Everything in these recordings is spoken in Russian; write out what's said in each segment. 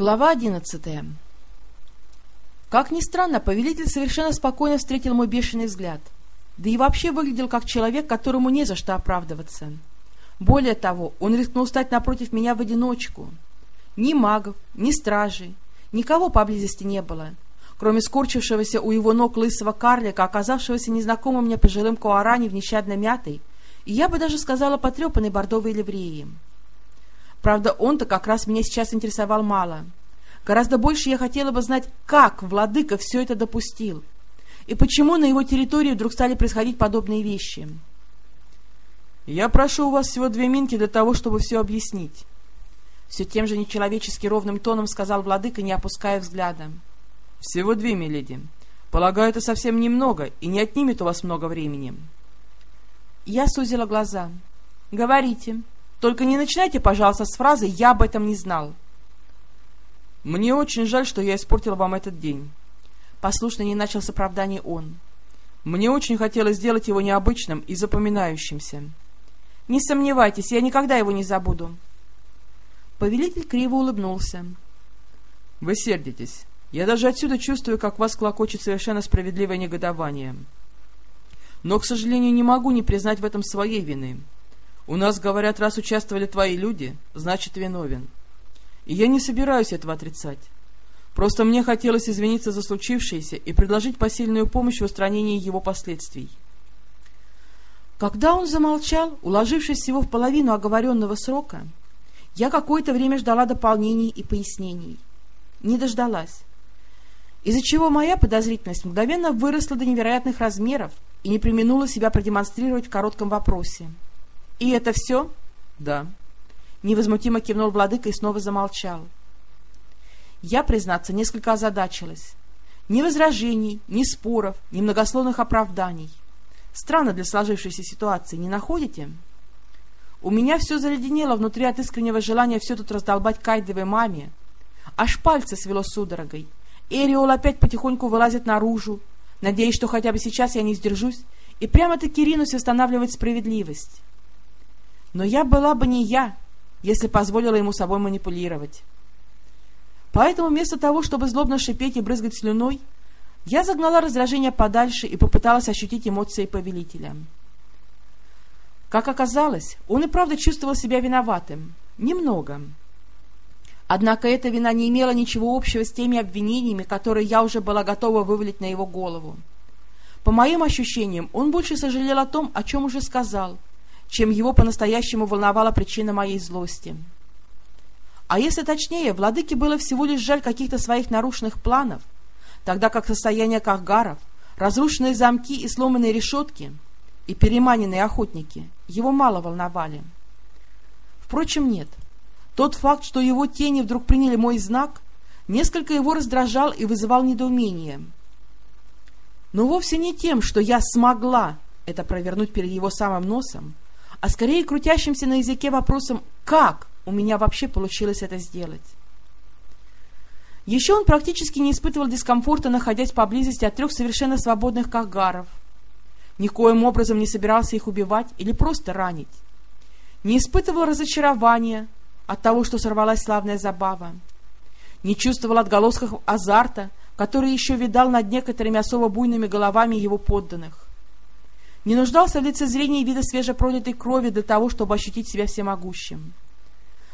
Глава одиннадцатая. Как ни странно, повелитель совершенно спокойно встретил мой бешеный взгляд. Да и вообще выглядел как человек, которому не за что оправдываться. Более того, он рискнул стать напротив меня в одиночку. Ни магов, ни стражей, никого поблизости не было, кроме скорчившегося у его ног лысого карлика, оказавшегося незнакомым мне пожилым куаране в нещадно мятой, и я бы даже сказала потрепанной бордовой ливреи. Правда, он-то как раз меня сейчас интересовал мало. Гораздо больше я хотела бы знать, как владыка все это допустил, и почему на его территории вдруг стали происходить подобные вещи. «Я прошу у вас всего две минки для того, чтобы все объяснить», — все тем же нечеловечески ровным тоном сказал владыка, не опуская взгляда. «Всего две, миледи. Полагаю, это совсем немного и не отнимет у вас много времени». Я сузила глаза. «Говорите». Только не начинайте, пожалуйста, с фразы «я об этом не знал». «Мне очень жаль, что я испортил вам этот день». Послушно не начал с оправданий он. «Мне очень хотелось сделать его необычным и запоминающимся». «Не сомневайтесь, я никогда его не забуду». Повелитель криво улыбнулся. «Вы сердитесь. Я даже отсюда чувствую, как вас клокочет совершенно справедливое негодование. Но, к сожалению, не могу не признать в этом своей вины». У нас, говорят, раз участвовали твои люди, значит, виновен. И я не собираюсь этого отрицать. Просто мне хотелось извиниться за случившееся и предложить посильную помощь в устранении его последствий. Когда он замолчал, уложившись всего в половину оговоренного срока, я какое-то время ждала дополнений и пояснений. Не дождалась. Из-за чего моя подозрительность мгновенно выросла до невероятных размеров и не применула себя продемонстрировать в коротком вопросе. «И это все?» «Да». Невозмутимо кивнул владыка и снова замолчал. Я, признаться, несколько озадачилась. Ни возражений, ни споров, ни многословных оправданий. Странно для сложившейся ситуации, не находите? У меня все заледенело внутри от искреннего желания все тут раздолбать Кайдовой маме. Аж пальцы свело судорогой. Эриол опять потихоньку вылазит наружу, надеясь, что хотя бы сейчас я не сдержусь, и прямо-таки ринусь восстанавливать справедливость. Но я была бы не я, если позволила ему собой манипулировать. Поэтому вместо того, чтобы злобно шипеть и брызгать слюной, я загнала раздражение подальше и попыталась ощутить эмоции повелителя. Как оказалось, он и правда чувствовал себя виноватым. Немного. Однако эта вина не имела ничего общего с теми обвинениями, которые я уже была готова вывалить на его голову. По моим ощущениям, он больше сожалел о том, о чем уже сказал – чем его по-настоящему волновала причина моей злости. А если точнее, владыке было всего лишь жаль каких-то своих нарушенных планов, тогда как состояние Кахгаров, разрушенные замки и сломанные решетки и переманенные охотники его мало волновали. Впрочем, нет. Тот факт, что его тени вдруг приняли мой знак, несколько его раздражал и вызывал недоумение. Но вовсе не тем, что я смогла это провернуть перед его самым носом, а скорее крутящимся на языке вопросом «как у меня вообще получилось это сделать?». Еще он практически не испытывал дискомфорта, находясь поблизости от трех совершенно свободных кахгаров. Никоим образом не собирался их убивать или просто ранить. Не испытывал разочарования от того, что сорвалась славная забава. Не чувствовал отголосков азарта, который еще видал над некоторыми особо буйными головами его подданных не нуждался в лицезрении вида свежепролитой крови для того, чтобы ощутить себя всемогущим.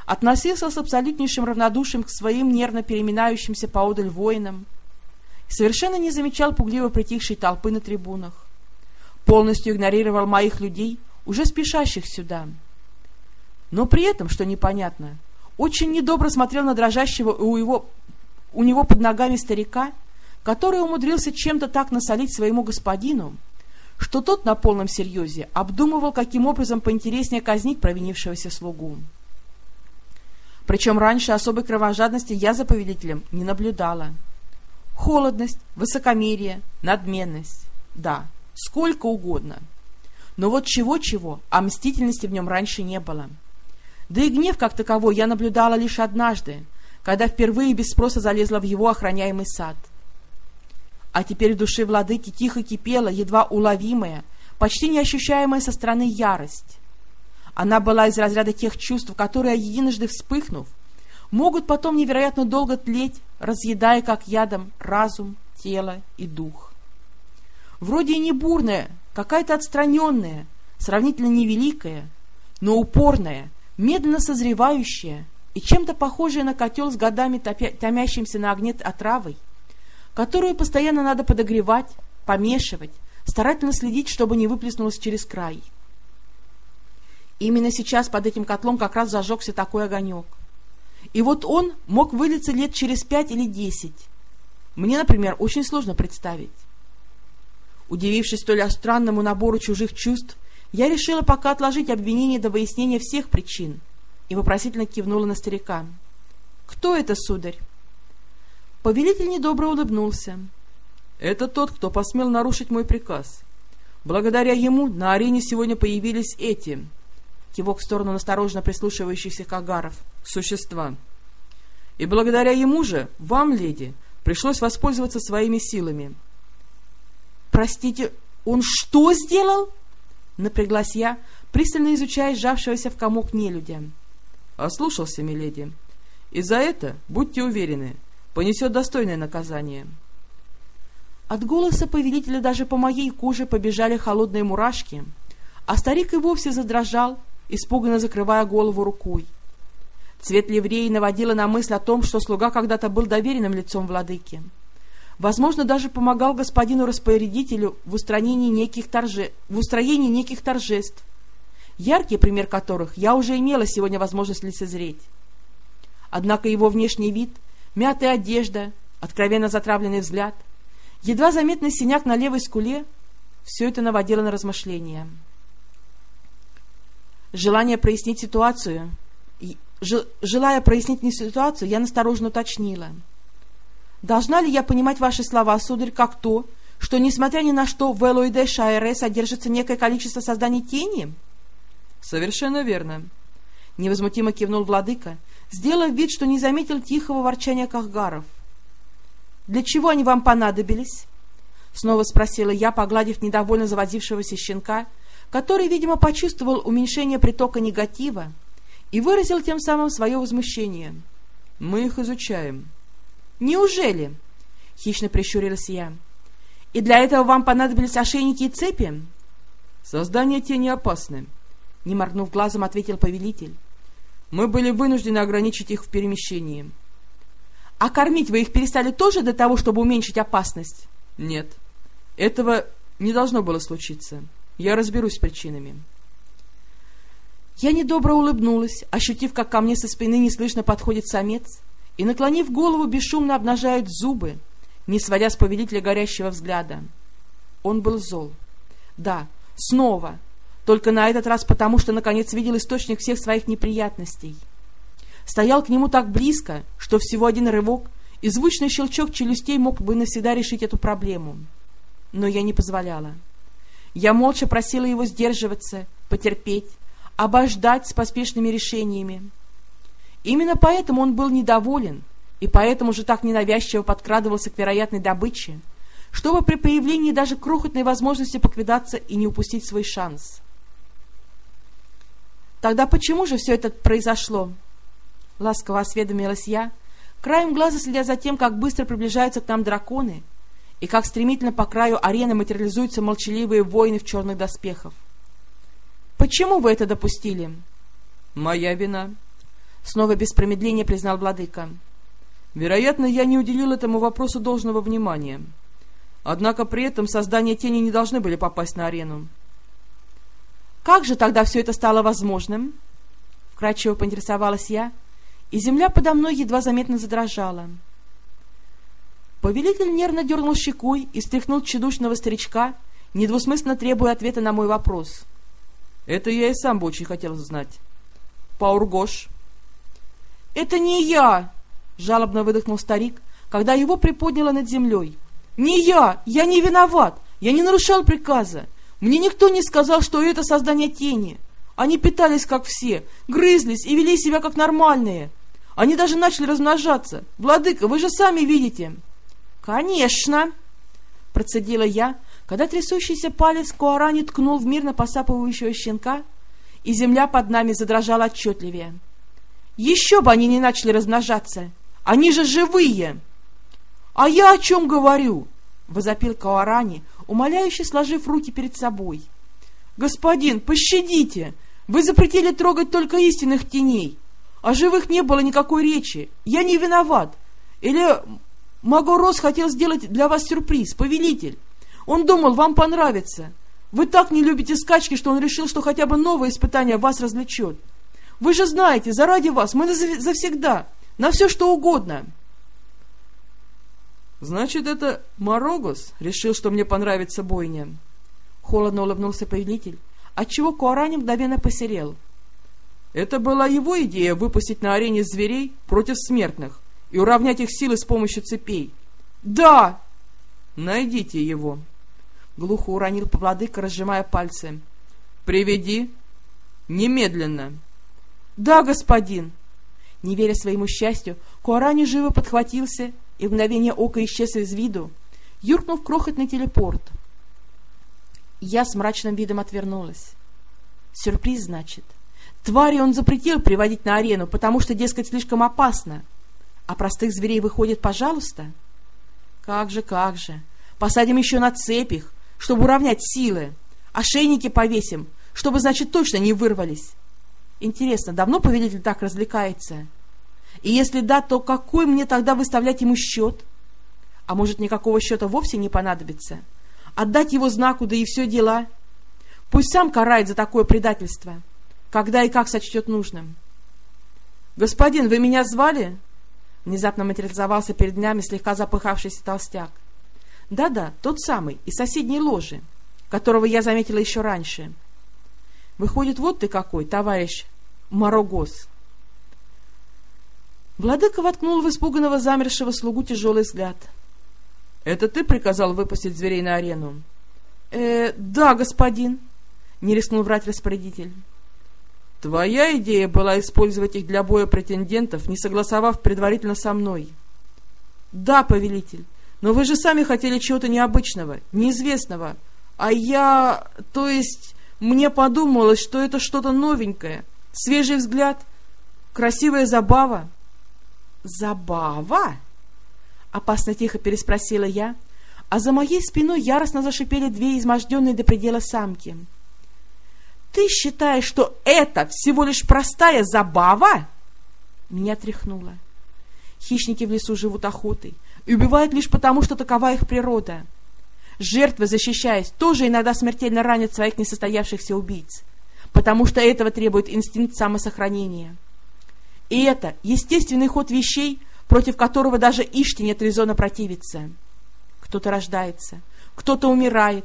Относился с абсолютнейшим равнодушием к своим нервно переминающимся поодаль воинам, совершенно не замечал пугливо притихшей толпы на трибунах, полностью игнорировал моих людей, уже спешащих сюда. Но при этом, что непонятно, очень недобро смотрел на дрожащего у, его, у него под ногами старика, который умудрился чем-то так насолить своему господину, что тот на полном серьезе обдумывал, каким образом поинтереснее казнить провинившегося слугу. Причем раньше особой кровожадности я за повелителем не наблюдала. Холодность, высокомерие, надменность. Да, сколько угодно. Но вот чего-чего, а мстительности в нем раньше не было. Да и гнев как таковой я наблюдала лишь однажды, когда впервые без спроса залезла в его охраняемый сад — а теперь в душе владыки тихо кипела, едва уловимая, почти неощущаемая со стороны ярость. Она была из разряда тех чувств, которые, единожды вспыхнув, могут потом невероятно долго тлеть, разъедая как ядом разум, тело и дух. Вроде и не бурная, какая-то отстраненная, сравнительно невеликая, но упорная, медленно созревающая и чем-то похожая на котел с годами томящимся на огне отравой, которую постоянно надо подогревать, помешивать, старательно следить, чтобы не выплеснулось через край. Именно сейчас под этим котлом как раз зажегся такой огонек. И вот он мог вылиться лет через пять или десять. Мне, например, очень сложно представить. Удивившись столь странному набору чужих чувств, я решила пока отложить обвинение до выяснения всех причин и вопросительно кивнула на старика. «Кто это, сударь?» Повелитель недобро улыбнулся. «Это тот, кто посмел нарушить мой приказ. Благодаря ему на арене сегодня появились эти...» Кивок в сторону настороженно прислушивающихся кагаров. «Существа. И благодаря ему же, вам, леди, пришлось воспользоваться своими силами». «Простите, он что сделал?» Напряглась я, пристально изучая сжавшегося в комок нелюдя. «Ослушался, миледи. И за это, будьте уверены, понесет достойное наказание». От голоса повелителя даже по моей коже побежали холодные мурашки, а старик и вовсе задрожал, испуганно закрывая голову рукой. Цвет ливреи наводила на мысль о том, что слуга когда-то был доверенным лицом владыки. Возможно, даже помогал господину-распорядителю в устранении неких, торже... в устроении неких торжеств, яркий пример которых я уже имела сегодня возможность лицезреть. Однако его внешний вид, мятая одежда, откровенно затравленный взгляд, едва заметный синяк на левой скуле — все это наводило на размышления. Желание прояснить ситуацию, желая прояснить не ситуацию, я насторожно уточнила — Должна ли я понимать ваши слова, сударь, как то, что, несмотря ни на что, в Элоиде Шайре содержится некое количество созданий тени? — Совершенно верно. Невозмутимо кивнул владыка, сделав вид, что не заметил тихого ворчания кахгаров. — Для чего они вам понадобились? — снова спросила я, погладив недовольно завозившегося щенка, который, видимо, почувствовал уменьшение притока негатива и выразил тем самым свое возмущение. — Мы их изучаем. — «Неужели?» — хищно прищурилась я. «И для этого вам понадобились ошейники и цепи?» «Создание тени опасны», — не моргнув глазом, ответил повелитель. «Мы были вынуждены ограничить их в перемещении». «А кормить вы их перестали тоже для того, чтобы уменьшить опасность?» «Нет, этого не должно было случиться. Я разберусь с причинами». Я недобро улыбнулась, ощутив, как ко мне со спины неслышно подходит самец, и, наклонив голову, бесшумно обнажает зубы, не сводя с повелителя горящего взгляда. Он был зол. Да, снова, только на этот раз потому, что наконец видел источник всех своих неприятностей. Стоял к нему так близко, что всего один рывок и звучный щелчок челюстей мог бы навсегда решить эту проблему. Но я не позволяла. Я молча просила его сдерживаться, потерпеть, обождать с поспешными решениями, Именно поэтому он был недоволен, и поэтому же так ненавязчиво подкрадывался к вероятной добыче, чтобы при появлении даже крохотной возможности поквидаться и не упустить свой шанс. «Тогда почему же все это произошло?» — ласково осведомилась я, краем глаза следя за тем, как быстро приближаются к нам драконы и как стремительно по краю арены материализуются молчаливые воины в черных доспехах. «Почему вы это допустили?» «Моя вина», Снова без промедления признал владыка. Вероятно, я не уделил этому вопросу должного внимания. Однако при этом создания тени не должны были попасть на арену. Как же тогда все это стало возможным? Вкратчиво поинтересовалась я, и земля подо мной едва заметно задрожала. Повелитель нервно дернул щекой и стряхнул тщедушного старичка, недвусмысленно требуя ответа на мой вопрос. Это я и сам бы очень хотел знать. Паургош, «Это не я!» — жалобно выдохнул старик, когда его приподняло над землей. «Не я! Я не виноват! Я не нарушал приказа! Мне никто не сказал, что это создание тени! Они питались, как все, грызлись и вели себя, как нормальные! Они даже начали размножаться! Владыка, вы же сами видите!» «Конечно!» — процедила я, когда трясущийся палец Куарани ткнул в мирно посапывающего щенка, и земля под нами задрожала отчетливее. Еще бы они не начали размножаться! Они же живые!» «А я о чем говорю?» — возопил Каорани, умоляюще сложив руки перед собой. «Господин, пощадите! Вы запретили трогать только истинных теней. О живых не было никакой речи. Я не виноват. Или Магорос хотел сделать для вас сюрприз, повелитель. Он думал, вам понравится. Вы так не любите скачки, что он решил, что хотя бы новое испытание вас развлечет. Вы же знаете, заради вас мы завсегда, на все что угодно». «Значит, это Морогос решил, что мне понравится бойня?» Холодно улыбнулся повелитель, отчего Куарани мгновенно посерел. «Это была его идея выпустить на арене зверей против смертных и уравнять их силы с помощью цепей?» «Да!» «Найдите его!» Глухо уронил повладыка, разжимая пальцы. «Приведи! Немедленно!» «Да, господин!» Не веря своему счастью, Куарани живо подхватился и в мгновение ока исчез из виду, юркнув крохотный телепорт. Я с мрачным видом отвернулась. Сюрприз, значит. Твари он запретил приводить на арену, потому что, дескать, слишком опасно. А простых зверей выходит, пожалуйста. Как же, как же. Посадим еще на цепях, чтобы уравнять силы. Ошейники повесим, чтобы, значит, точно не вырвались. Интересно, давно повелитель так развлекается? И если да, то какой мне тогда выставлять ему счет? А может, никакого счета вовсе не понадобится? Отдать его знаку, да и все дела. Пусть сам карает за такое предательство, когда и как сочтет нужным. «Господин, вы меня звали?» Внезапно материализовался перед нами слегка запыхавшийся толстяк. Да-да, тот самый, из соседней ложи, которого я заметила еще раньше. Выходит, вот ты какой, товарищ Марогос. Владыка воткнул в испуганного замершего слугу тяжелый взгляд. — Это ты приказал выпустить зверей на арену? «Э, — Да, господин, — не рискнул врать распорядитель. — Твоя идея была использовать их для боя претендентов, не согласовав предварительно со мной. — Да, повелитель, но вы же сами хотели чего-то необычного, неизвестного. А я... то есть... мне подумалось, что это что-то новенькое, свежий взгляд, красивая забава. «Забава?» — опасно тихо переспросила я, а за моей спиной яростно зашипели две изможденные до предела самки. «Ты считаешь, что это всего лишь простая забава?» Меня тряхнуло. Хищники в лесу живут охотой и убивают лишь потому, что такова их природа. Жертвы, защищаясь, тоже иногда смертельно ранят своих несостоявшихся убийц, потому что этого требует инстинкт самосохранения. И это естественный ход вещей, против которого даже Иште нет резона противиться. Кто-то рождается, кто-то умирает,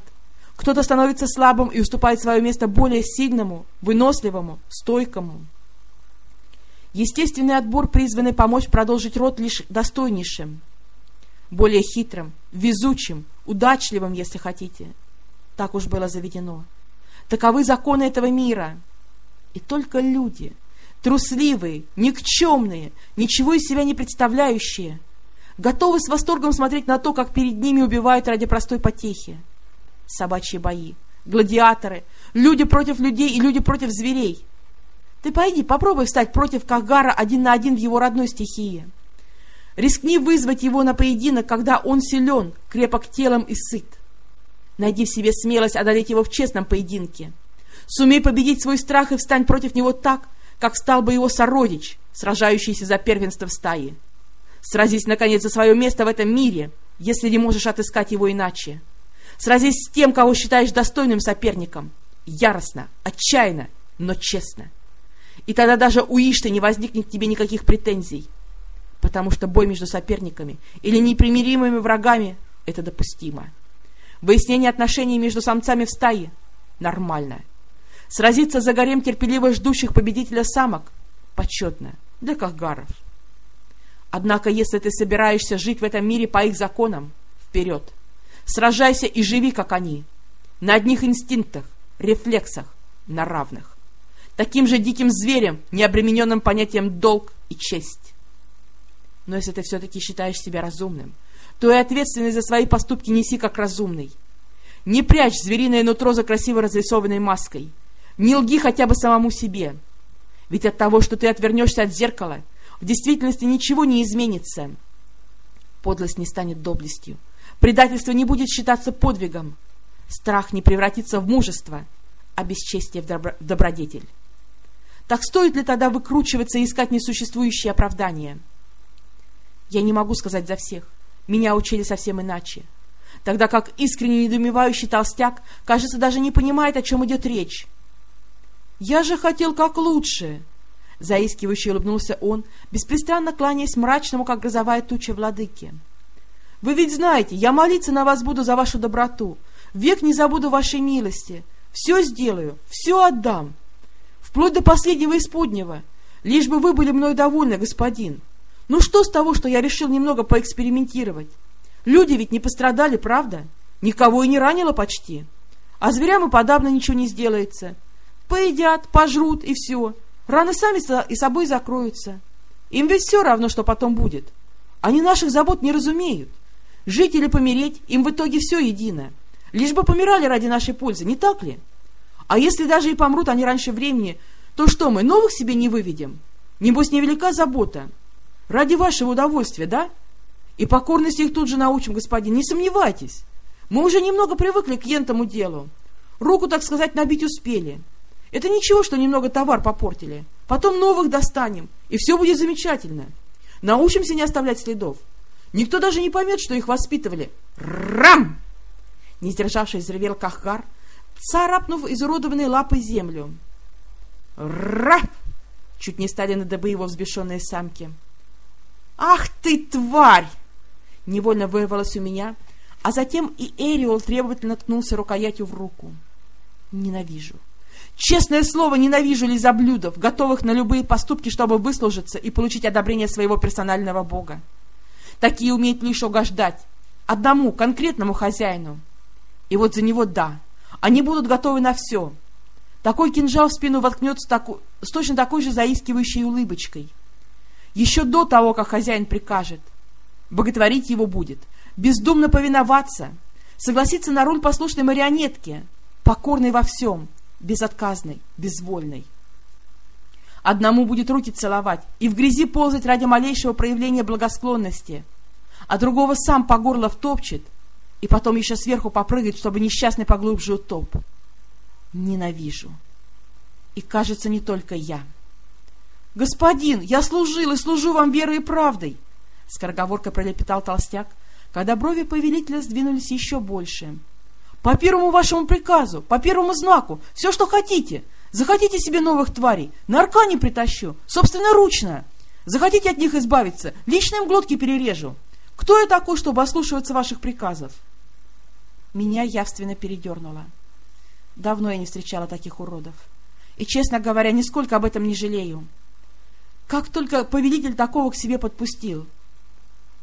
кто-то становится слабым и уступает свое место более сильному, выносливому, стойкому. Естественный отбор, призванный помочь продолжить род лишь достойнейшим, более хитрым, везучим, удачливым, если хотите. Так уж было заведено. Таковы законы этого мира. И только люди, трусливые, никчемные, ничего из себя не представляющие, готовы с восторгом смотреть на то, как перед ними убивают ради простой потехи. Собачьи бои, гладиаторы, люди против людей и люди против зверей. Ты пойди, попробуй встать против Кагара один на один в его родной стихии. Рискни вызвать его на поединок, когда он силен, крепок телом и сыт. Найди в себе смелость одолеть его в честном поединке. Сумей победить свой страх и встань против него так, как стал бы его сородич, сражающийся за первенство в стае. Сразись, наконец, за свое место в этом мире, если не можешь отыскать его иначе. Сразись с тем, кого считаешь достойным соперником. Яростно, отчаянно, но честно. И тогда даже у Ишты не возникнет тебе никаких претензий. Потому что бой между соперниками или непримиримыми врагами – это допустимо. Выяснение отношений между самцами в стае – нормально – Сразиться за гарем терпеливо ждущих победителя самок – почетно для кахгаров. Однако, если ты собираешься жить в этом мире по их законам, вперед! Сражайся и живи, как они, на одних инстинктах, рефлексах, на равных. Таким же диким зверем, не обремененным понятием долг и честь. Но если ты все-таки считаешь себя разумным, то и ответственность за свои поступки неси как разумный. Не прячь звериное нутро за красиво разрисованной маской – не лги хотя бы самому себе. Ведь от того, что ты отвернешься от зеркала, в действительности ничего не изменится. Подлость не станет доблестью. Предательство не будет считаться подвигом. Страх не превратится в мужество, а бесчестие в, добро в добродетель. Так стоит ли тогда выкручиваться и искать несуществующие оправдания? Я не могу сказать за всех. Меня учили совсем иначе. Тогда как искренне недоумевающий толстяк, кажется, даже не понимает, о чем идет речь. «Я же хотел как лучше!» Заискивающе улыбнулся он, беспрестанно кланяясь мрачному, как грозовая туча владыки. «Вы ведь знаете, я молиться на вас буду за вашу доброту, век не забуду вашей милости, все сделаю, все отдам, вплоть до последнего исподнего, лишь бы вы были мной довольны, господин. Ну что с того, что я решил немного поэкспериментировать? Люди ведь не пострадали, правда? Никого и не ранило почти. А зверям и подавно ничего не сделается. Поедят, пожрут и все. Раны сами и собой закроются. Им ведь все равно, что потом будет. Они наших забот не разумеют. Жить или помереть, им в итоге все едино. Лишь бы помирали ради нашей пользы, не так ли? А если даже и помрут они раньше времени, то что мы, новых себе не выведем? Небось, невелика забота. Ради вашего удовольствия, да? И покорности их тут же научим, господин, не сомневайтесь. Мы уже немного привыкли к ентому делу. Руку, так сказать, набить успели. Это ничего, что немного товар попортили. Потом новых достанем, и все будет замечательно. Научимся не оставлять следов. Никто даже не поймет, что их воспитывали. Рам! Не сдержавшись, заревел Кахгар, царапнув изуродованной лапой землю. Рап! Чуть не стали на добы его взбешенные самки. «Ах ты, тварь!» Невольно вырвалось у меня, а затем и Эриол требовательно ткнулся рукоятью в руку. Ненавижу. Честное слово, ненавижу лизоблюдов, готовых на любые поступки, чтобы выслужиться и получить одобрение своего персонального бога. Такие умеют лишь угождать одному конкретному хозяину. И вот за него да, они будут готовы на все. Такой кинжал в спину воткнется таку, с точно такой же заискивающей улыбочкой. Еще до того, как хозяин прикажет. Боготворить его будет, бездумно повиноваться, согласиться на роль послушной марионетки, покорной во всем, безотказной, безвольной. Одному будет руки целовать и в грязи ползать ради малейшего проявления благосклонности, а другого сам по горло втопчет и потом еще сверху попрыгать, чтобы несчастный поглубже утоп. Ненавижу. И, кажется, не только я. «Господин, я служил и служу вам верой и правдой!» Скороговоркой пролепетал толстяк, когда брови повелителя сдвинулись еще больше. «По первому вашему приказу, по первому знаку, все, что хотите. Захотите себе новых тварей, на аркане притащу, собственноручно. Захотите от них избавиться, лично им глотки перережу. Кто я такой, чтобы ослушиваться ваших приказов?» Меня явственно передернуло. Давно я не встречала таких уродов. И, честно говоря, нисколько об этом не жалею. Как только повелитель такого к себе подпустил.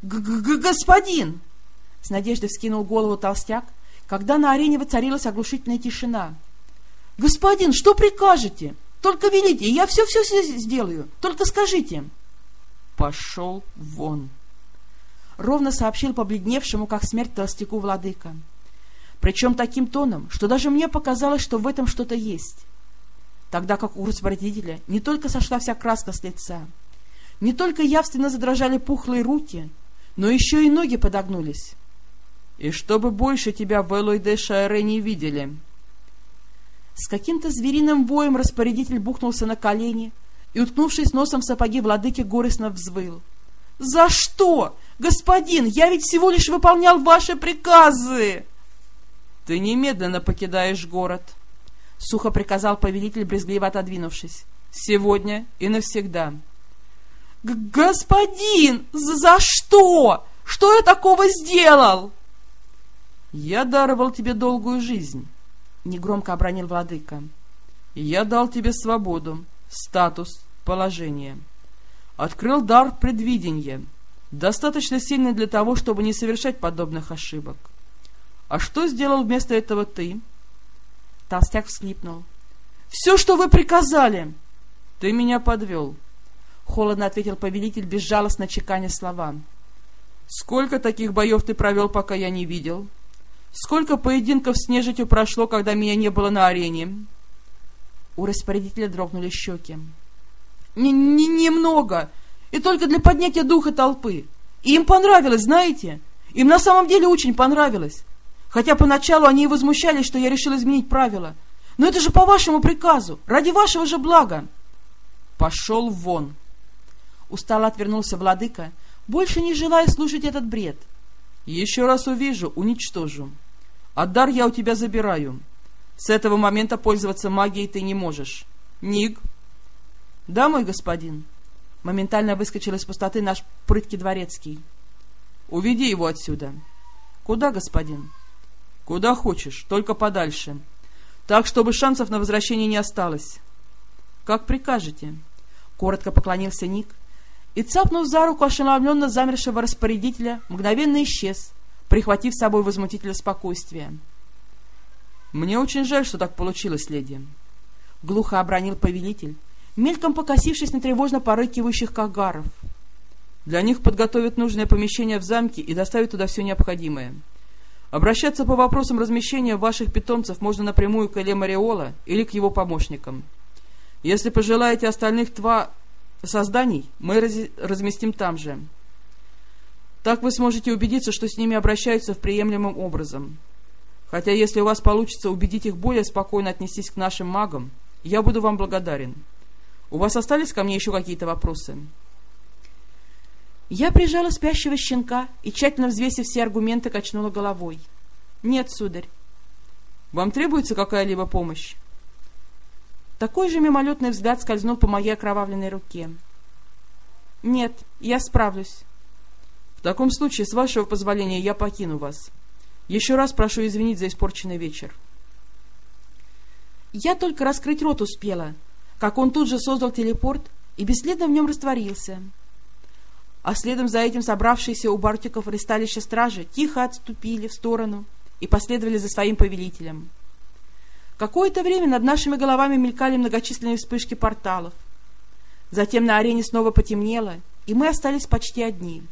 Г -г «Господин!» С надеждой вскинул голову толстяк, когда на арене воцарилась оглушительная тишина. «Господин, что прикажете? Только велите, я все-все сделаю. Только скажите!» «Пошел вон!» Ровно сообщил побледневшему, как смерть толстяку владыка причем таким тоном, что даже мне показалось, что в этом что-то есть. Тогда как у распорядителя не только сошла вся краска с лица, не только явственно задрожали пухлые руки, но еще и ноги подогнулись. «И чтобы больше тебя в Элойде Шаэре не видели!» С каким-то звериным воем распорядитель бухнулся на колени и, уткнувшись носом в сапоги владыки, горестно взвыл. «За что? Господин, я ведь всего лишь выполнял ваши приказы!» «Ты немедленно покидаешь город», — сухо приказал повелитель, брезгливо отодвинувшись. «Сегодня и навсегда». «Господин, за что? Что я такого сделал?» «Я даровал тебе долгую жизнь», — негромко обронил владыка. «Я дал тебе свободу, статус, положение. Открыл дар предвидения, достаточно сильный для того, чтобы не совершать подобных ошибок. «А что сделал вместо этого ты?» Толстяк всхлипнул. «Все, что вы приказали!» «Ты меня подвел», — холодно ответил повелитель, безжалостно чеканя слова. «Сколько таких боев ты провел, пока я не видел? Сколько поединков с нежитью прошло, когда меня не было на арене?» У распорядителя дрогнули щеки. Немного. И только для поднятия духа толпы. И им понравилось, знаете? Им на самом деле очень понравилось. Хотя поначалу они и возмущались, что я решил изменить правила. Но это же по вашему приказу, ради вашего же блага. Пошел вон. Устало отвернулся владыка, больше не желая слушать этот бред. Еще раз увижу, уничтожу. А дар я у тебя забираю. С этого момента пользоваться магией ты не можешь. Ник? Да, мой господин. Моментально выскочил из пустоты наш прыткий дворецкий. Уведи его отсюда. Куда, господин? Куда хочешь, только подальше. Так, чтобы шансов на возвращение не осталось. Как прикажете. Коротко поклонился Ник и, цапнув за руку ошеломленно замершего распорядителя, мгновенно исчез, прихватив с собой возмутителя спокойствия. «Мне очень жаль, что так получилось, леди», — глухо обронил повелитель, мельком покосившись на тревожно порыкивающих кагаров. «Для них подготовят нужное помещение в замке и доставят туда все необходимое. Обращаться по вопросам размещения ваших питомцев можно напрямую к Эле Мариола или к его помощникам. Если пожелаете остальных тва созданий, мы раз разместим там же. Так вы сможете убедиться, что с ними обращаются в приемлемым образом. Хотя если у вас получится убедить их более спокойно отнестись к нашим магам, я буду вам благодарен. У вас остались ко мне еще какие-то вопросы?» Я прижала спящего щенка и, тщательно взвесив все аргументы, качнула головой. «Нет, сударь». «Вам требуется какая-либо помощь?» Такой же мимолетный взгляд скользнул по моей окровавленной руке. «Нет, я справлюсь». «В таком случае, с вашего позволения, я покину вас. Еще раз прошу извинить за испорченный вечер». Я только раскрыть рот успела, как он тут же создал телепорт и бесследно в нем растворился а следом за этим собравшиеся у бартиков ристалища стражи тихо отступили в сторону и последовали за своим повелителем. Какое-то время над нашими головами мелькали многочисленные вспышки порталов. Затем на арене снова потемнело, и мы остались почти одни.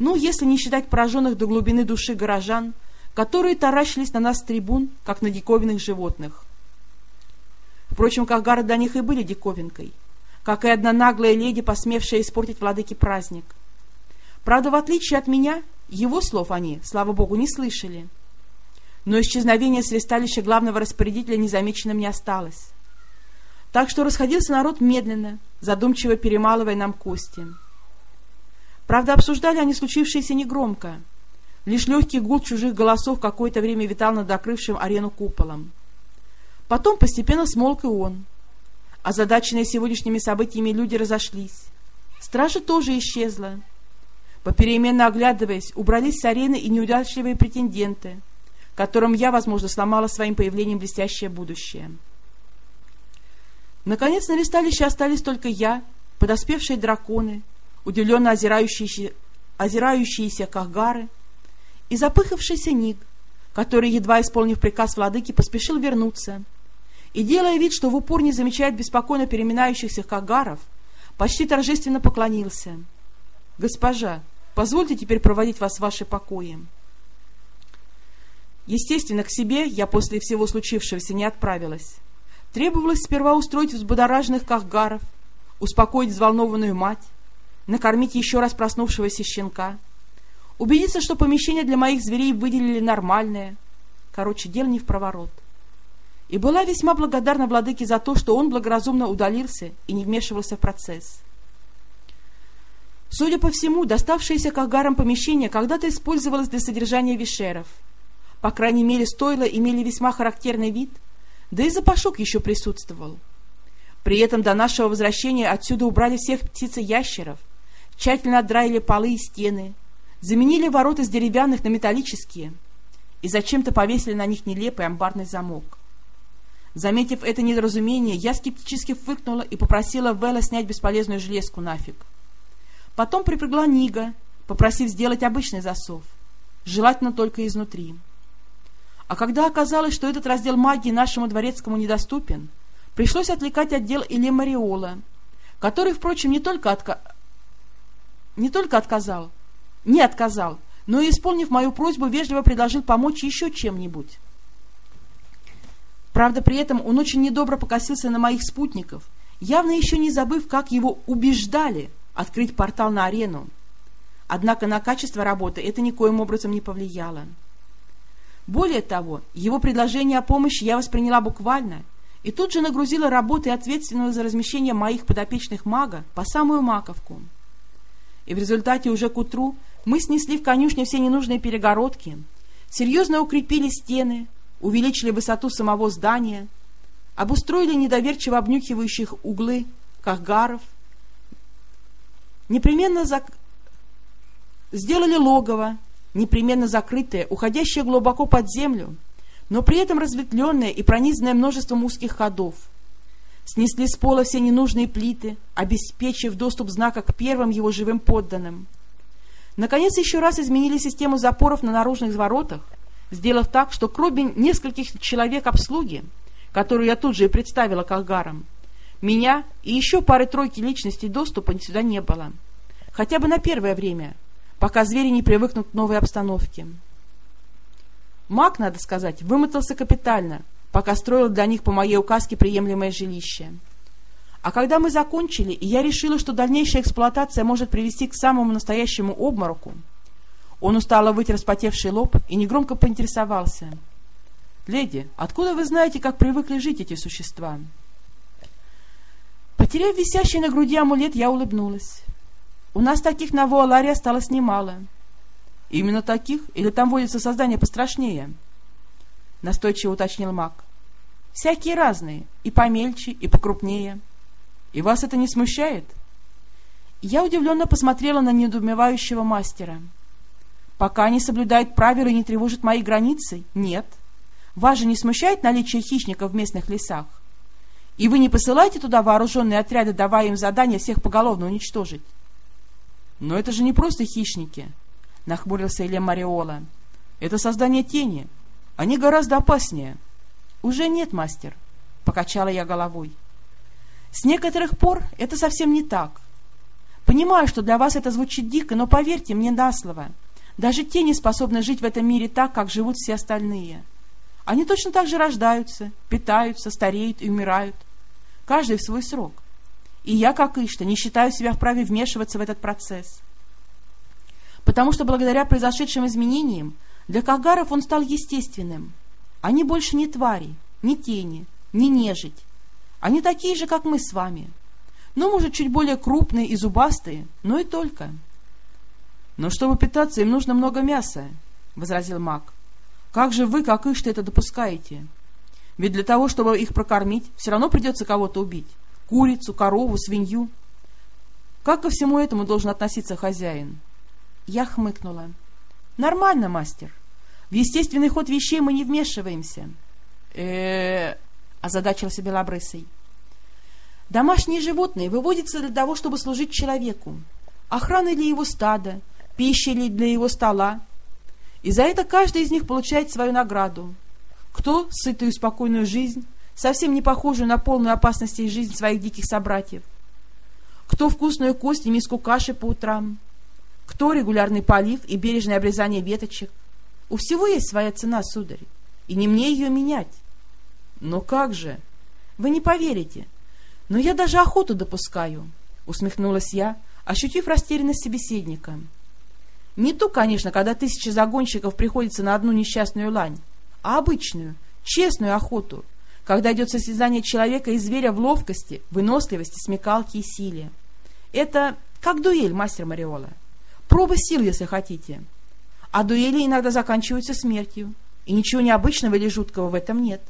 Ну, если не считать пораженных до глубины души горожан, которые таращились на нас с трибун, как на диковинных животных. Впрочем, как гары для них и были диковинкой — как и одна наглая леди, посмевшая испортить владыке праздник. Правда, в отличие от меня, его слов они, слава богу, не слышали. Но исчезновение свисталища главного распорядителя незамеченным не осталось. Так что расходился народ медленно, задумчиво перемалывая нам кости. Правда, обсуждали они случившееся негромко. Лишь легкий гул чужих голосов какое-то время витал над окрывшим арену куполом. Потом постепенно смолк и он — Озадаченные сегодняшними событиями люди разошлись. Стража тоже исчезла. Попеременно оглядываясь, убрались с арены и неудачливые претенденты, которым я, возможно, сломала своим появлением блестящее будущее. Наконец на листалище остались только я, подоспевшие драконы, удивленно озирающиеся, озирающиеся кахгары и запыхавшийся Ник, который, едва исполнив приказ владыки, поспешил вернуться — и, делая вид, что в упор не замечает беспокойно переминающихся кагаров, почти торжественно поклонился. «Госпожа, позвольте теперь проводить вас в ваши покои». Естественно, к себе я после всего случившегося не отправилась. Требовалось сперва устроить взбудораженных кахгаров, успокоить взволнованную мать, накормить еще раз проснувшегося щенка, убедиться, что помещение для моих зверей выделили нормальное. Короче, дело не в проворот и была весьма благодарна владыке за то, что он благоразумно удалился и не вмешивался в процесс. Судя по всему, доставшееся Кагарам помещение когда-то использовалось для содержания вишеров. По крайней мере, стойла имели весьма характерный вид, да и запашок еще присутствовал. При этом до нашего возвращения отсюда убрали всех птиц-ящеров, тщательно отдраили полы и стены, заменили ворота с деревянных на металлические и зачем-то повесили на них нелепый амбарный замок. Заметив это недоразумение, я скептически фыркнула и попросила Вэлла снять бесполезную железку нафиг. Потом припрягла Нига, попросив сделать обычный засов, желательно только изнутри. А когда оказалось, что этот раздел магии нашему дворецкому недоступен, пришлось отвлекать отдел Илья Мариола, который, впрочем, не только, отка... не только отказал, не отказал, но и, исполнив мою просьбу, вежливо предложил помочь еще чем-нибудь. Правда, при этом он очень недобро покосился на моих спутников явно еще не забыв, как его убеждали открыть портал на арену. Однако на качество работы это никоим образом не повлияло. Более того, его предложение о помощи я восприняла буквально и тут же нагрузила работой ответственного за размещение моих подопечных мага по самую маковку. И в результате уже к утру мы снесли в конюшне все ненужные перегородки, серьезно укрепили стены, увеличили высоту самого здания, обустроили недоверчиво обнюхивающих углы кахгаров, непременно зак... сделали логово, непременно закрытое, уходящее глубоко под землю, но при этом разветвленное и пронизанное множеством узких ходов. Снесли с пола все ненужные плиты, обеспечив доступ знака к первым его живым подданным. Наконец, еще раз изменили систему запоров на наружных воротах, сделав так, что кроме нескольких человек обслуги, которую я тут же и представила Калгаром, меня и еще пары-тройки личностей доступа сюда не было. Хотя бы на первое время, пока звери не привыкнут к новой обстановке. Маг, надо сказать, вымотался капитально, пока строил для них по моей указке приемлемое жилище. А когда мы закончили, и я решила, что дальнейшая эксплуатация может привести к самому настоящему обмороку, он устало вытер вспотевший лоб и негромко поинтересовался. «Леди, откуда вы знаете, как привыкли жить эти существа?» Потеряв висящий на груди амулет, я улыбнулась. «У нас таких на Вуаларе осталось немало». «Именно таких? Или там водятся создания пострашнее?» Настойчиво уточнил маг. «Всякие разные, и помельче, и покрупнее». «И вас это не смущает?» Я удивленно посмотрела на недоумевающего мастера. «Пока они соблюдают правила и не тревожат мои границы, нет. Вас же не смущает наличие хищников в местных лесах? И вы не посылаете туда вооруженные отряды, давая им задание всех поголовно уничтожить?» «Но это же не просто хищники», — нахмурился Илья Мариола. «Это создание тени. Они гораздо опаснее». «Уже нет, мастер», — покачала я головой. С некоторых пор это совсем не так. Понимаю, что для вас это звучит дико, но поверьте мне на слово. Даже тени способны жить в этом мире так, как живут все остальные. Они точно так же рождаются, питаются, стареют и умирают. Каждый в свой срок. И я, как Ишта, не считаю себя вправе вмешиваться в этот процесс. Потому что благодаря произошедшим изменениям для Кагаров он стал естественным. Они больше не твари, не тени, не нежить, они такие же, как мы с вами. Ну, может, чуть более крупные и зубастые, но и только. Но чтобы питаться, им нужно много мяса, — возразил маг. Как же вы, как Ишта, это допускаете? Ведь для того, чтобы их прокормить, все равно придется кого-то убить. Курицу, корову, свинью. Как ко всему этому должен относиться хозяин? Я хмыкнула. Нормально, мастер. В естественный ход вещей мы не вмешиваемся. э, озадачился Белобрысый. «Домашние животные выводятся для того, чтобы служить человеку. Охраной для его стада, пищей ли для его стола. И за это каждый из них получает свою награду. Кто — сытую спокойную жизнь, совсем не похожую на полную опасности жизнь своих диких собратьев. Кто вкусную кость и миску каши по утрам. Кто регулярный полив и бережное обрезание веточек. У всего есть своя цена, сударь, и не мне ее менять. «Но как же?» «Вы не поверите. Но я даже охоту допускаю», — усмехнулась я, ощутив растерянность собеседника. «Не ту, конечно, когда тысячи загонщиков приходится на одну несчастную лань, а обычную, честную охоту, когда идет состязание человека и зверя в ловкости, выносливости, смекалке и силе. Это как дуэль, мастер Мариола. Проба сил, если хотите. А дуэли иногда заканчиваются смертью, и ничего необычного или жуткого в этом нет».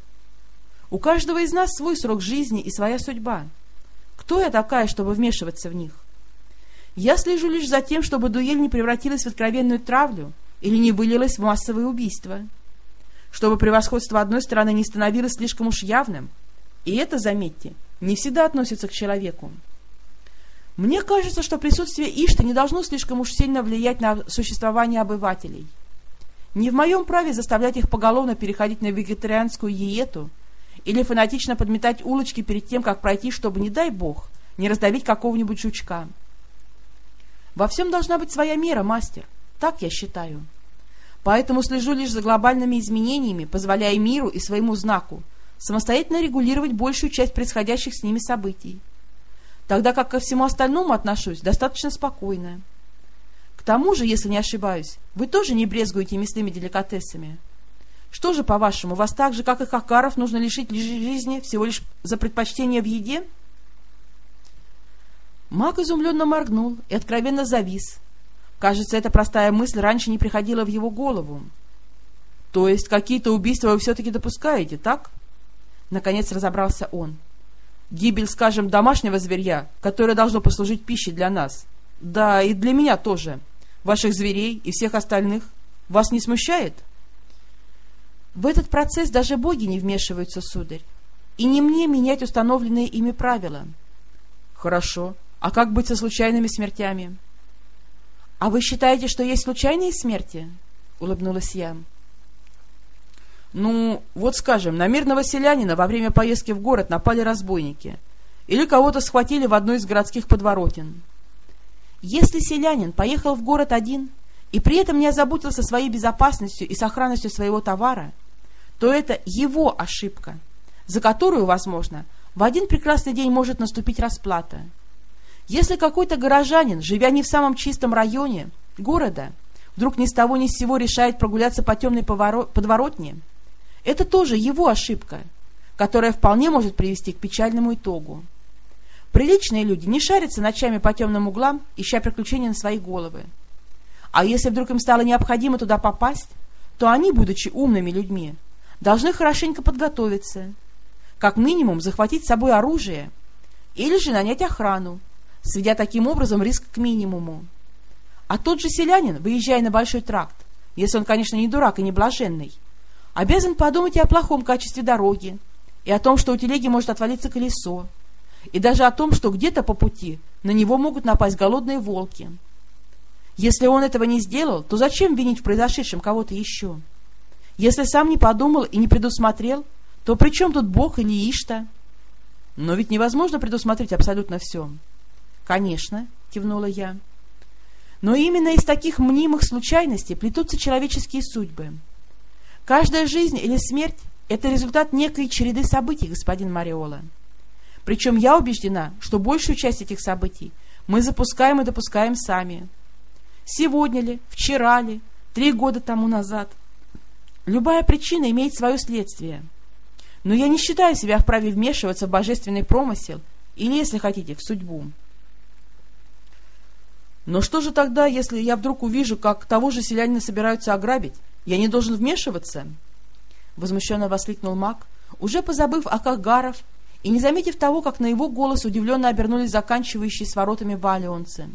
У каждого из нас свой срок жизни и своя судьба. Кто я такая, чтобы вмешиваться в них? Я слежу лишь за тем, чтобы дуэль не превратилась в откровенную травлю или не вылилась в массовые убийства. Чтобы превосходство одной стороны не становилось слишком уж явным. И это, заметьте, не всегда относится к человеку. Мне кажется, что присутствие Ишты не должно слишком уж сильно влиять на существование обывателей. Не в моем праве заставлять их поголовно переходить на вегетарианскую диету или фанатично подметать улочки перед тем, как пройти, чтобы, не дай бог, не раздавить какого-нибудь жучка. Во всем должна быть своя мера, мастер. Так я считаю. Поэтому слежу лишь за глобальными изменениями, позволяя миру и своему знаку самостоятельно регулировать большую часть происходящих с ними событий. тогда как ко всему остальному отношусь достаточно спокойно. К тому же, если не ошибаюсь, вы тоже не брезгуете мясными деликатесами. Что же, по-вашему, вас так же, как и Хакаров, нужно лишить жизни всего лишь за предпочтение в еде? Маг изумленно моргнул и откровенно завис. Кажется, эта простая мысль раньше не приходила в его голову. То есть какие-то убийства вы все-таки допускаете, так? Наконец разобрался он. Гибель, скажем, домашнего зверья, которое должно послужить пищей для нас. Да, и для меня тоже. Ваших зверей и всех остальных. Вас не смущает? В этот процесс даже боги не вмешиваются, сударь. И не мне менять установленные ими правила. Хорошо. А как быть со случайными смертями? — А вы считаете, что есть случайные смерти? — улыбнулась я. Ну, вот скажем, на мирного селянина во время поездки в город напали разбойники. Или кого-то схватили в одной из городских подворотен. Если селянин поехал в город один и при этом не озаботился своей безопасностью и сохранностью своего товара, то это его ошибка, за которую, возможно, в один прекрасный день может наступить расплата. Если какой-то горожанин, живя не в самом чистом районе города, вдруг ни с того ни с сего решает прогуляться по темной подворотне, это тоже его ошибка, которая вполне может привести к печальному итогу. Приличные люди не шарятся ночами по темным углам, ища приключения на свои головы. А если вдруг им стало необходимо туда попасть, то они, будучи умными людьми, должны хорошенько подготовиться, как минимум захватить с собой оружие или же нанять охрану, сведя таким образом риск к минимуму. А тот же селянин, выезжая на большой тракт, если он, конечно, не дурак и не блаженный, обязан подумать и о плохом качестве дороги, и о том, что у телеги может отвалиться колесо, и даже о том, что где-то по пути на него могут напасть голодные волки. Если он этого не сделал, то зачем винить в произошедшем кого-то еще? Если сам не подумал и не предусмотрел, то при чем тут Бог или Ишта? Но ведь невозможно предусмотреть абсолютно все. Конечно, кивнула я. Но именно из таких мнимых случайностей плетутся человеческие судьбы. Каждая жизнь или смерть – это результат некой череды событий, господин Мариола. Причем я убеждена, что большую часть этих событий мы запускаем и допускаем сами. Сегодня ли, вчера ли, три года тому назад. Любая причина имеет свое следствие. Но я не считаю себя вправе вмешиваться в божественный промысел или, если хотите, в судьбу. Но что же тогда, если я вдруг увижу, как того же селянина собираются ограбить? Я не должен вмешиваться? Возмущенно воскликнул маг, уже позабыв о Кахгаров и не заметив того, как на его голос удивленно обернулись заканчивающие с воротами валионцы.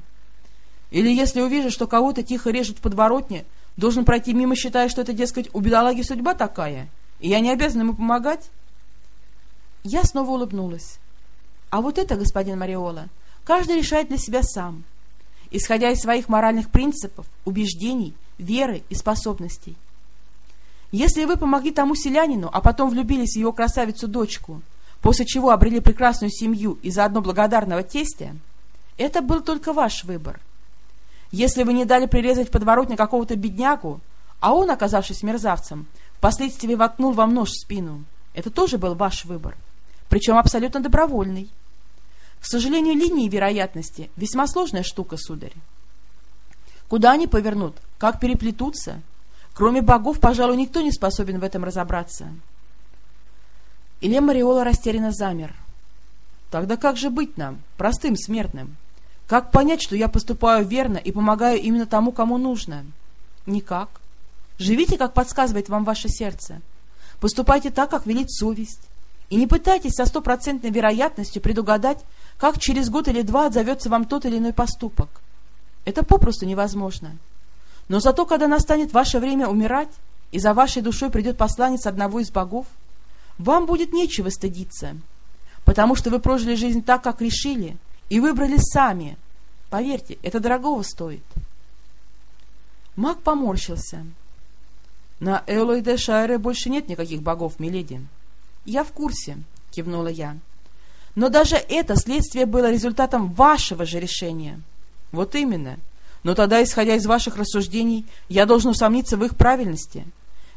Или если увижу, что кого-то тихо режут в подворотне, должен пройти мимо, считая, что это, дескать, у бедолаги судьба такая, и я не обязан ему помогать? Я снова улыбнулась. А вот это, господин Мариола, каждый решает для себя сам, исходя из своих моральных принципов, убеждений, веры и способностей. Если вы помогли тому селянину, а потом влюбились в его красавицу-дочку, после чего обрели прекрасную семью и заодно благодарного тестя, это был только ваш выбор. Если вы не дали прирезать в подворотне какого-то беднягу, а он, оказавшись мерзавцем, впоследствии воткнул вам нож в спину, это тоже был ваш выбор, причем абсолютно добровольный. К сожалению, линии вероятности – весьма сложная штука, сударь. Куда они повернут, как переплетутся? Кроме богов, пожалуй, никто не способен в этом разобраться. Илья Мариола растерянно замер. Тогда как же быть нам, простым смертным? Как понять, что я поступаю верно и помогаю именно тому, кому нужно? Никак. Живите, как подсказывает вам ваше сердце. Поступайте так, как велит совесть. И не пытайтесь со стопроцентной вероятностью предугадать, как через год или два отзовется вам тот или иной поступок. Это попросту невозможно. Но зато, когда настанет ваше время умирать, и за вашей душой придет посланец одного из богов, вам будет нечего стыдиться, потому что вы прожили жизнь так, как решили, и выбрали сами. Поверьте, это дорогого стоит. Маг поморщился. На Элойде Шайре больше нет никаких богов, миледи. Я в курсе, кивнула я. Но даже это следствие было результатом вашего же решения. Вот именно. Но тогда, исходя из ваших рассуждений, я должен усомниться в их правильности.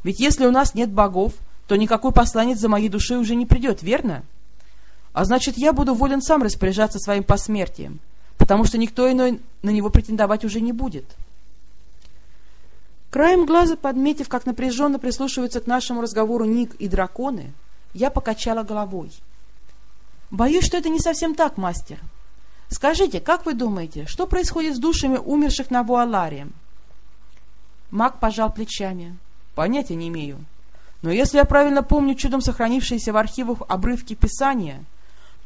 Ведь если у нас нет богов, то никакой посланец за моей душой уже не придет, верно? А значит, я буду волен сам распоряжаться своим посмертием, потому что никто иной на него претендовать уже не будет. Краем глаза, подметив, как напряженно прислушиваются к нашему разговору Ник и драконы, я покачала головой. Боюсь, что это не совсем так, мастер. Скажите, как вы думаете, что происходит с душами умерших на Вуаларе? Маг пожал плечами. Понятия не имею. Но если я правильно помню чудом сохранившиеся в архивах обрывки Писания,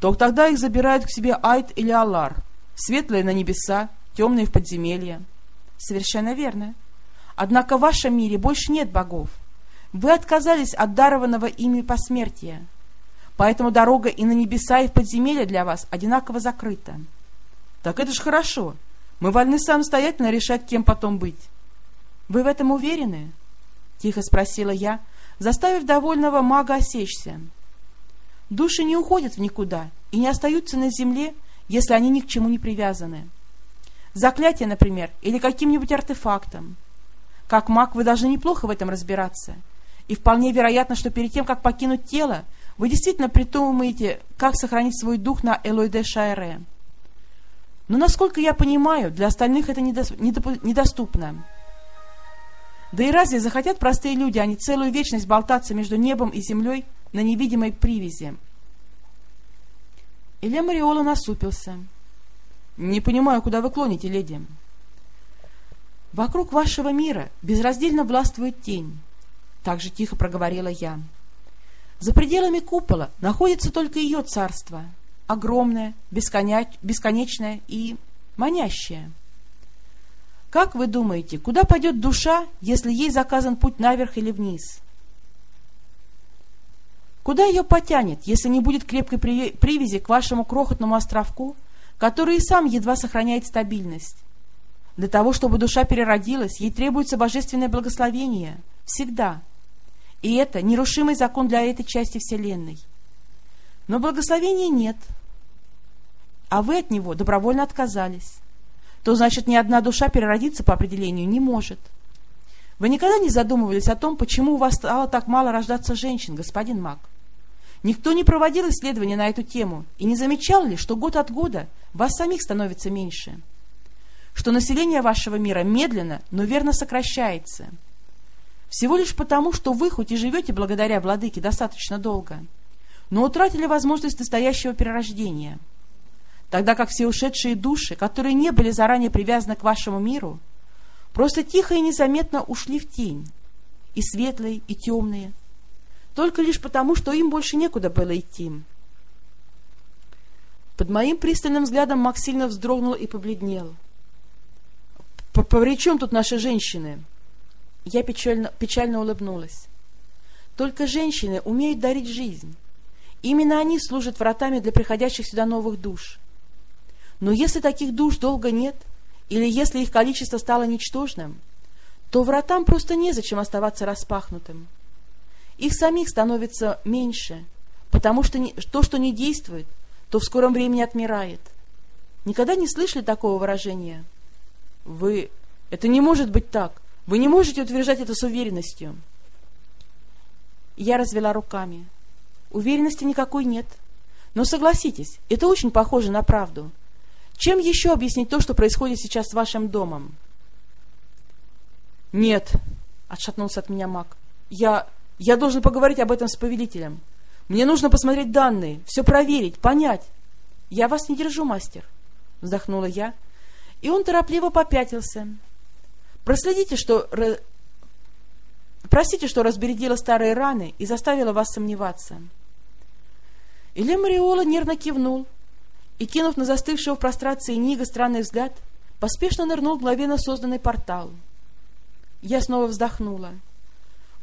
то тогда их забирают к себе Айт или Алар, светлые на небеса, темные в подземелья. Совершенно верно. Однако в вашем мире больше нет богов. Вы отказались от дарованного ими посмертия. Поэтому дорога и на небеса, и в подземелья для вас одинаково закрыта. Так это ж хорошо. Мы вольны самостоятельно решать, кем потом быть. Вы в этом уверены? Тихо спросила я, заставив довольного мага осечься. Души не уходят в никуда и не остаются на земле, если они ни к чему не привязаны. Заклятие, например, или каким-нибудь артефактом. Как маг вы должны неплохо в этом разбираться. И вполне вероятно, что перед тем, как покинуть тело, вы действительно придумаете, как сохранить свой дух на Элойде Шайре. Но, насколько я понимаю, для остальных это недоступно. Да и разве захотят простые люди, они целую вечность болтаться между небом и землей на невидимой привязи? Илья Мариола насупился. «Не понимаю, куда вы клоните, леди?» «Вокруг вашего мира безраздельно властвует тень», — так же тихо проговорила я. «За пределами купола находится только ее царство, огромное, бесконечное и манящее». Как вы думаете, куда пойдет душа, если ей заказан путь наверх или вниз? Куда ее потянет, если не будет крепкой привязи к вашему крохотному островку, который и сам едва сохраняет стабильность? Для того, чтобы душа переродилась, ей требуется божественное благословение. Всегда. И это нерушимый закон для этой части Вселенной. Но благословения нет. А вы от него добровольно отказались то значит ни одна душа переродиться по определению не может. Вы никогда не задумывались о том, почему у вас стало так мало рождаться женщин, господин Мак? Никто не проводил исследования на эту тему и не замечал ли, что год от года вас самих становится меньше? Что население вашего мира медленно, но верно сокращается? Всего лишь потому, что вы хоть и живете благодаря владыке достаточно долго, но утратили возможность настоящего перерождения – тогда как все ушедшие души, которые не были заранее привязаны к вашему миру, просто тихо и незаметно ушли в тень, и светлые, и темные, только лишь потому, что им больше некуда было идти. Под моим пристальным взглядом Макс сильно вздрогнул и побледнел. — При чем тут наши женщины? Я печально, печально улыбнулась. Только женщины умеют дарить жизнь. Именно они служат вратами для приходящих сюда новых душ. Но если таких душ долго нет, или если их количество стало ничтожным, то вратам просто незачем оставаться распахнутым. Их самих становится меньше, потому что то, что не действует, то в скором времени отмирает. Никогда не слышали такого выражения? Вы... Это не может быть так. Вы не можете утверждать это с уверенностью. Я развела руками. Уверенности никакой нет. Но согласитесь, это очень похоже на правду. Чем еще объяснить то, что происходит сейчас с вашим домом? Нет, отшатнулся от меня маг. Я... я должен поговорить об этом с повелителем. Мне нужно посмотреть данные, все проверить, понять. Я вас не держу, мастер, вздохнула я, и он торопливо попятился. Проследите, что... Простите, что разбередила старые раны и заставила вас сомневаться. Илья Мариола нервно кивнул, и, кинув на застывшего в прострации Нига странный взгляд, поспешно нырнул в мгновенно созданный портал. Я снова вздохнула,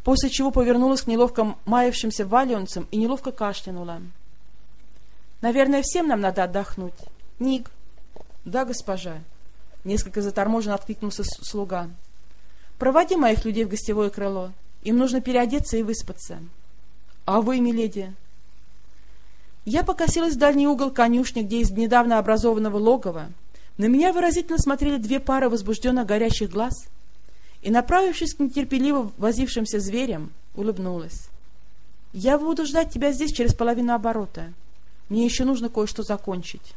после чего повернулась к неловко маявшимся валионцам и неловко кашлянула. «Наверное, всем нам надо отдохнуть. Ник?» «Да, госпожа», — несколько заторможенно откликнулся слуга. «Проводи моих людей в гостевое крыло. Им нужно переодеться и выспаться». «А вы, миледи?» Я покосилась в дальний угол конюшни, где из недавно образованного логова на меня выразительно смотрели две пары возбужденно горящих глаз, и, направившись к нетерпеливо возившимся зверям, улыбнулась. «Я буду ждать тебя здесь через половину оборота. Мне еще нужно кое-что закончить.